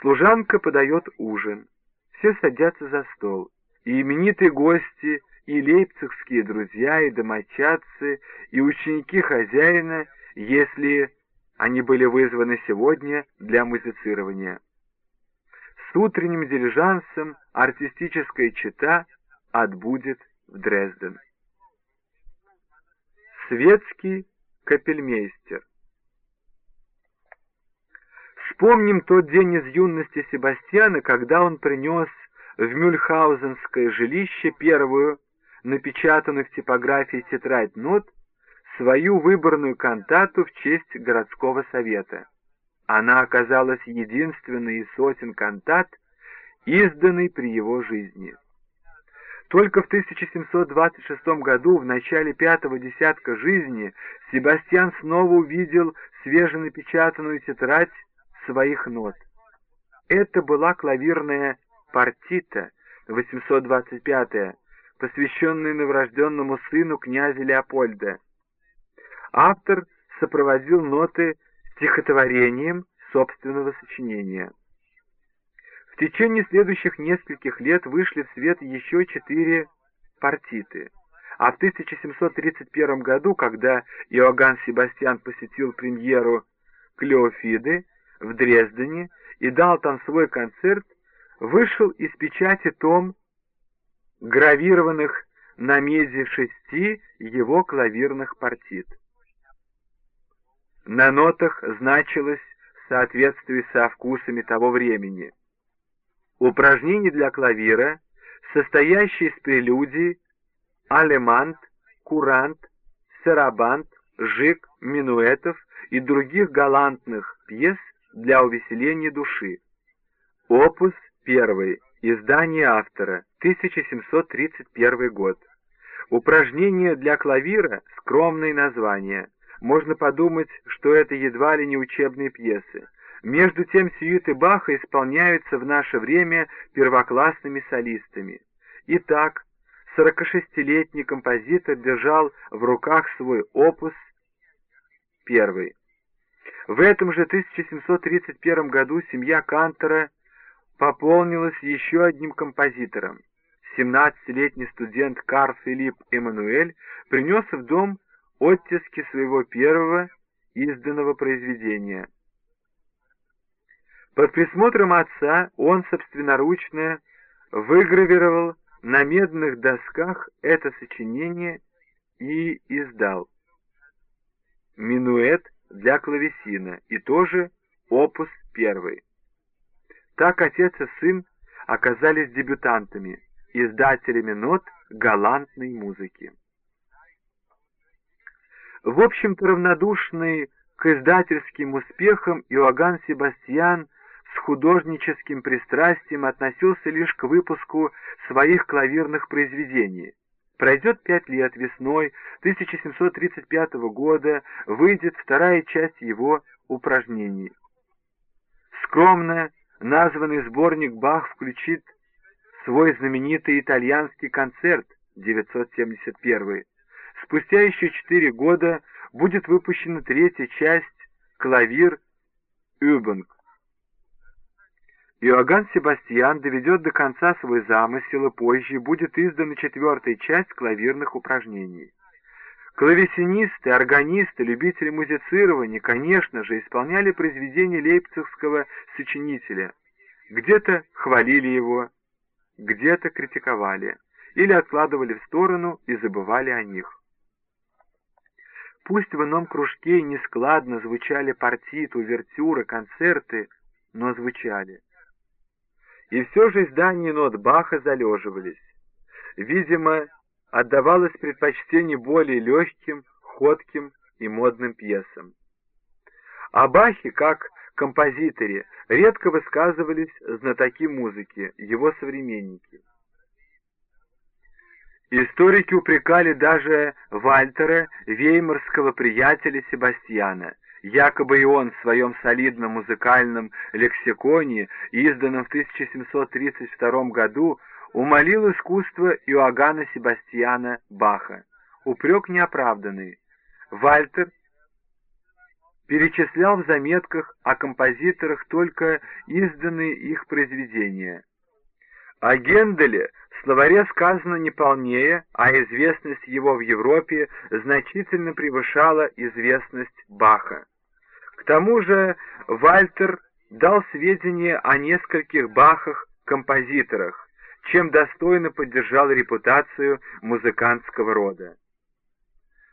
Служанка подает ужин. Все садятся за стол. И именитые гости, и лейпцигские друзья, и домочадцы, и ученики хозяина, если они были вызваны сегодня для музицирования. С утренним дилижансом артистическая чита отбудет в Дрезден. Светский капельмейстер Вспомним тот день из юности Себастьяна, когда он принес в Мюльхаузенское жилище первую, напечатанную в типографии тетрадь нот, свою выборную кантату в честь городского совета. Она оказалась единственной из сотен кантат, изданной при его жизни. Только в 1726 году, в начале пятого десятка жизни, Себастьян снова увидел свеженапечатанную тетрадь своих нот. Это была клавирная партита 825 посвященная новорожденному сыну князя Леопольда. Автор сопроводил ноты стихотворением собственного сочинения. В течение следующих нескольких лет вышли в свет еще четыре партиты, а в 1731 году, когда Иоганн Себастьян посетил премьеру Клеофиды в Дрездене и дал там свой концерт, вышел из печати том гравированных на меди шести его клавирных партит. На нотах значилось в соответствии со вкусами того времени. Упражнение для клавира, состоящее из прелюдий, алемант, курант, сарабант, жик, минуэтов и других галантных пьес для увеселения души. Опус 1. Издание автора. 1731 год. Упражнение для клавира — скромное название. Можно подумать, что это едва ли не учебные пьесы. Между тем сюиты Баха исполняются в наше время первоклассными солистами. Итак, 46-летний композитор держал в руках свой опус первый. В этом же 1731 году семья Кантора пополнилась еще одним композитором. 17-летний студент Карл Филипп Эммануэль принес в дом оттиски своего первого изданного произведения. Под присмотром отца он собственноручно выгравировал на медных досках это сочинение и издал. Минуэт для клавесина и тоже опус первый. Так отец и сын оказались дебютантами, издателями нот галантной музыки. В общем-то равнодушный к издательским успехам Иоганн Себастьян с художническим пристрастием относился лишь к выпуску своих клавирных произведений. Пройдет пять лет весной 1735 года, выйдет вторая часть его упражнений. Скромно названный сборник Бах включит свой знаменитый итальянский концерт 971. Спустя еще четыре года будет выпущена третья часть «Клавир Übung». Иоганн Себастьян доведет до конца свой замысел, и позже будет издана четвертая часть клавирных упражнений. Клавесинисты, органисты, любители музицирования, конечно же, исполняли произведения лейпцигского сочинителя. Где-то хвалили его, где-то критиковали, или откладывали в сторону и забывали о них. Пусть в ином кружке и нескладно звучали партиты, увертюры, концерты, но звучали. И все же издания нот Баха залеживались. Видимо, отдавалось предпочтение более легким, ходким и модным пьесам. О Бахе, как композиторе, редко высказывались знатоки музыки, его современники. Историки упрекали даже Вальтера, веймарского приятеля Себастьяна. Якобы и он в своем солидном музыкальном лексиконе, изданном в 1732 году, умолил искусство Иоганна Себастьяна Баха. Упрек неоправданный. Вальтер перечислял в заметках о композиторах только изданные их произведения. О Генделе в словаре сказано не полнее, а известность его в Европе значительно превышала известность Баха. К тому же Вальтер дал сведения о нескольких Бахах-композиторах, чем достойно поддержал репутацию музыкантского рода.